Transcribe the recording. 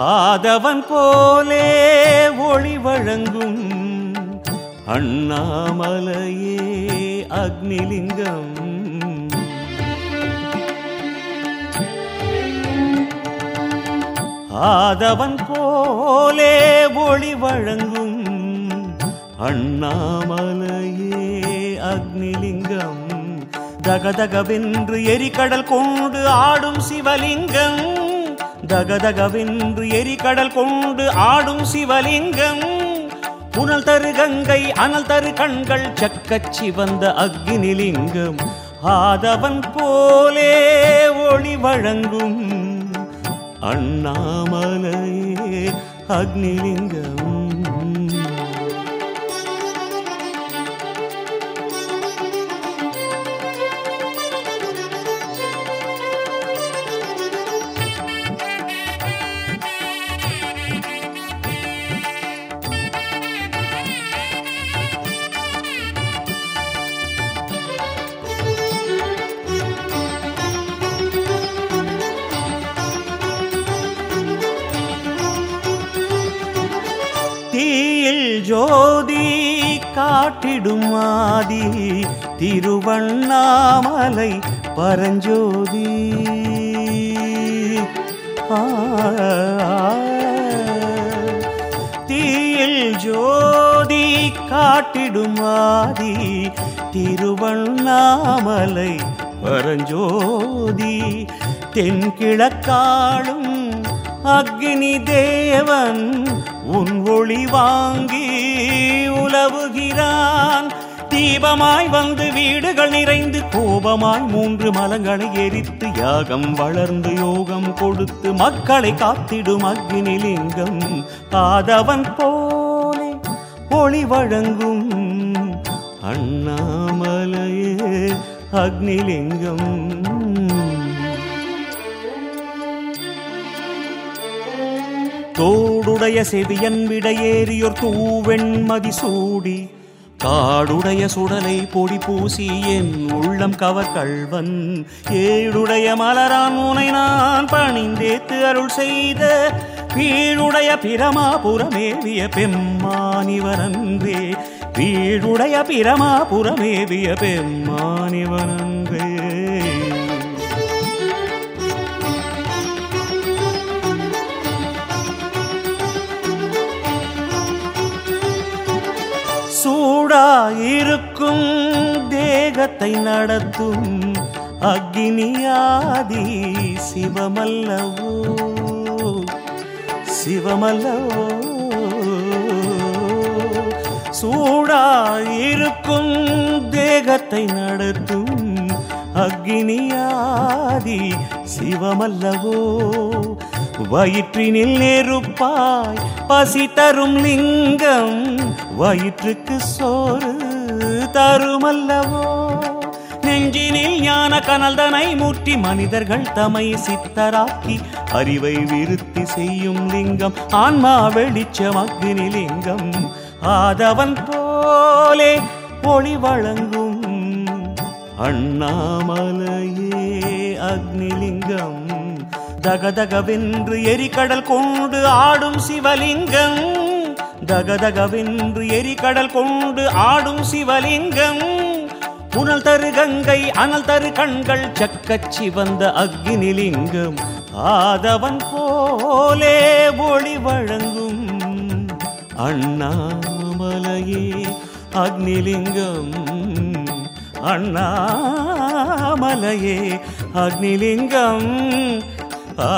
ஆதவன் போலே ஒளி வழங்கும் அண்ணாமலையே அக்னிலிங்கம். ஆதவன் போலே ஒளி வழங்கும் அண்ணாமலையே அக்னிலிங்கம். தகதகவென்று எரிகடல் கொண்டு ஆடும் சிவலிங்கம். தகதகவென்று எரிகடல் கொண்டு ஆடும் சிவலிங்கம். புனல் தரு கங்கை அனல் தரு கண்கள் சக்கச் சிவந்த அக்னிலிங்கம். ஆதவன் போலே ஒளி வழங்கும் அண்ணாமலையே அக்னிலிங்கம். ஜோதி காட்டிடும் ஆதி திருவண்ணாமலை பரஞ்சோதி. தீயில் ஜோதி காட்டிடும் ஆதி திருவண்ணாமலை பரஞ்சோதி. தென்கிழக்காளும் அக்னி தேவன் உன் ஒளி வாங்கி உலவுகிறான். தீபமாய் வந்து வீடுகள் நிறைந்து கோபமாய் மூன்று மலங்களை எரித்து யாகம் வளர்ந்து யோகம் கொடுத்து மக்களை காத்திடும் அக்னிலிங்கம் ஆதவன் போலே ஒளி வழங்கும் அண்ணாமலையே அக்னிலிங்கம். தோ சூடுடைய செவியன் விடையேறியோர் தூவெண்மதி சூடி. காடுடைய சுடலை பொடி பூசி என் உள்ளம் கவக்கள்வன் ஏழுடைய மலரான் உனை நான் பணிந்தேத்து அருள் செய்த. வீழுடைய பிரமாபுரமேவிய பெம்மானிவரன்றே. வீழுடைய பிரமாபுரமேவிய பெம்மானிவரன்றே. தேகத்தை நடத்தும் அக்னியாதி சிவமல்லவோ? சிவமல்லவோ? சூடாயிருக்கும் தேகத்தை நடத்தும் அக்னியாதி சிவமல்லவோ? வயிற்றினில் நெருப்பாய் பசி தரும் லிங்கம் வயிற்றுக்கு சோறு தருமல்லவோ? நெஞ்சினில் ஞான கனல்தனை மூட்டி மனிதர்கள் தமை சித்தராக்கி அறிவை விருத்தி செய்யும் லிங்கம் ஆன்மா வெளிச்சம் அக்னி லிங்கம். ஆதவன் போலே ஒளி வழங்கும் அண்ணாமலையே அக்னிலிங்கம் தகதகவென்று எரிகடல் கொண்டு ஆடும் சிவலிங்கம். தகதகவென்று எரிகடல் கொண்டு ஆடும் சிவலிங்கம். புனல் தரு கங்கை அனல் தரு கண்கள் சக்கச் சிவந்த அக்னிலிங்கம். ஆதவன் போலே ஒளி வழங்கும் அண்ணாமலையே அக்னிலிங்கம். அண்ணாமலையே அக்னிலிங்கம். ஆ